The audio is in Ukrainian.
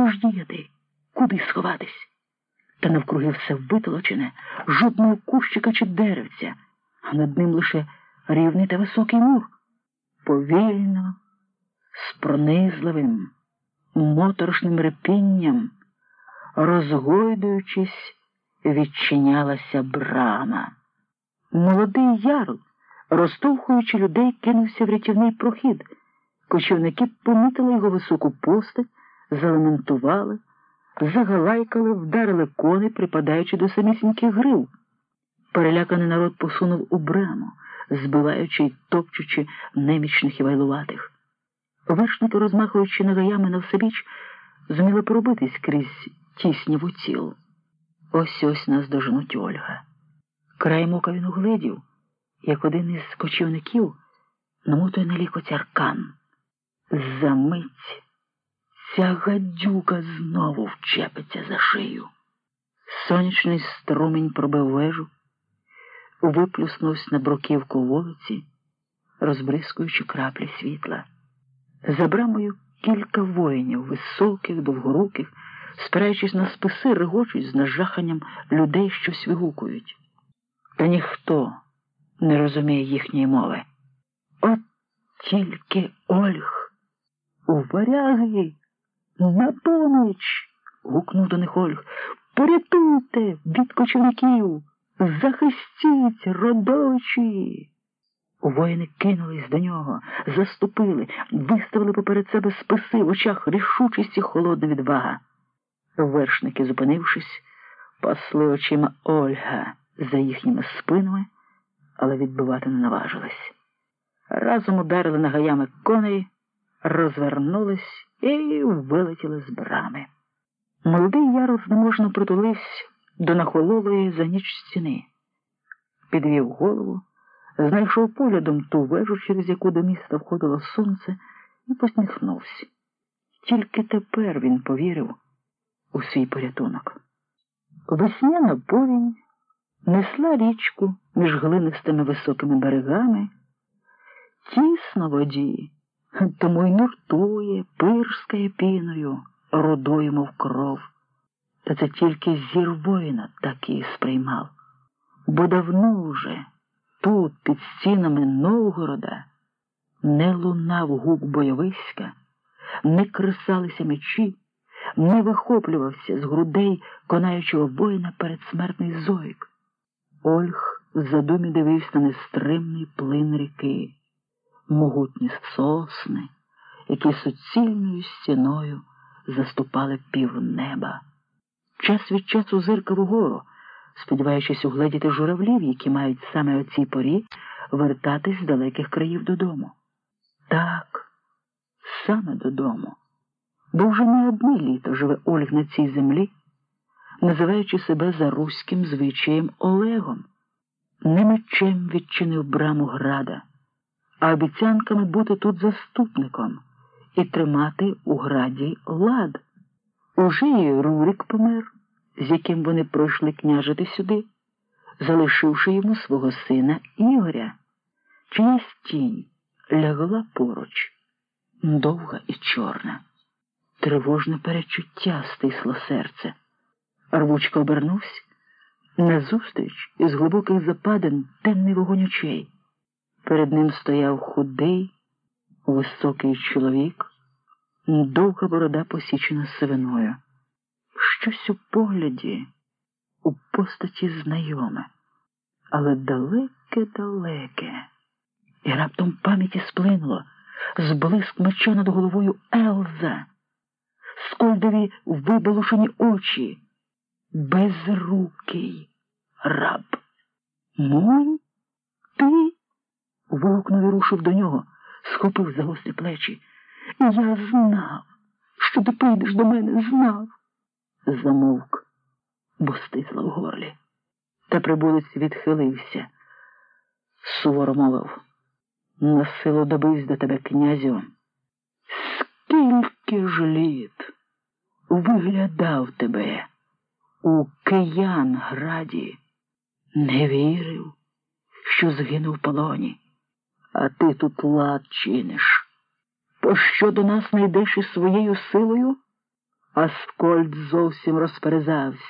Що ж діяти? Куди сховатись? Та навкруги все витолочене, жодного кущика чи деревця, а над ним лише рівний та високий мур. Повільно, з пронизливим, моторошним репінням, розгойдуючись, відчинялася брама. Молодий ярл, розтовхуючи людей, кинувся в рятівний прохід. Кочівники помітили його високу постать, залементували, загалайкали, вдарили кони, припадаючи до самісіньких грив. Переляканий народ посунув у браму, збиваючи й топчучи немічних і вайлуватих. Вершники, розмахуючи ногаями на всебіч, зуміли пробитись крізь тісняву тіл. Ось ось нас доженуть Ольга. Краєм ока він угледів, як один із кочівників намотує на лікоть аркан. Замить ця гадюка знову вчепиться за шию. Сонячний струмінь пробив вежу, виплюснувся на бруківку вулиці, розбризкуючи краплі світла. За брамою кілька воїнів, високих, довгоруких, спираючись на списи, регочуть з нажаханням людей, що вигукують. Та ніхто не розуміє їхньої мови. От тільки Ольг. У варяги на поміч. гукнув до них Ольг. Порятуйте від кочівників, захистіть, родовичі. Воїни кинулись до нього, заступили, виставили поперед себе списи в очах рішучість і холодна відвага. Вершники, зупинившись, пасли очима Ольга за їхніми спинами, але відбивати не наважились. Разом ударили нагаями коней, розвернулись і вилетіли з брами. Молодий ярус неможно притулився до нахололої за ніч стіни, підвів голову, знайшов поглядом ту вежу, через яку до міста входило сонце, і посміхнувся. Тільки тепер він повірив у свій порятунок. Весняна повінь несла річку між глинистими високими берегами, тісно воді, тому й нуртує, пирскає піною, родою, мов кров. Та це тільки зір воїна так її сприймав. Бо давно вже тут, під стінами Новгорода, не лунав гук бойовиська, не кресалися мечі, не вихоплювався з грудей конаючого воїна передсмертний зойк. Ольг в задумі дивився на нестримний плин ріки, могутні сосни, які суцільною стіною заступали півнеба. Час від часу зиркав угору, сподіваючись угледіти журавлів, які мають саме о цій порі вертатись з далеких країв додому. Так, саме додому. Бо вже не одне літо живе Ольг на цій землі називаючи себе за руським звичаєм Олегом, не мечем відчинив браму града, а обіцянками бути тут заступником і тримати у граді лад. Уже і Рурик помер, з яким вони пройшли княжити сюди, залишивши йому свого сина Ігоря, чиясь тінь лягла поруч, довга і чорна. Тривожне перечуття стисло серце. Рвучко обернувся. Назустріч із глибоких западин темний вогонь очей. Перед ним стояв худий, високий чоловік, довга борода посічена сивиною. Щось у погляді, у постаті знайоме, але далеке-далеке. І раптом пам'яті сплинуло, зблиск меча над головою Елза, скольдові вибалушені очі безрукий раб. Мой? Ти? Вигукнув і рушив до нього, схопив за гострі плечі. Я знав, що ти прийдеш до мене, знав. Замовк, бо стисла в горлі. Та прибулець відхилився. Суворо мовив. На силу добився до тебе, князю. Скільки ж літ виглядав тебе? у Киянграді не вірив, що згинув в полоні, а ти тут лад чиниш. Пощо до нас не із своєю силою? Аскольд зовсім розперезався.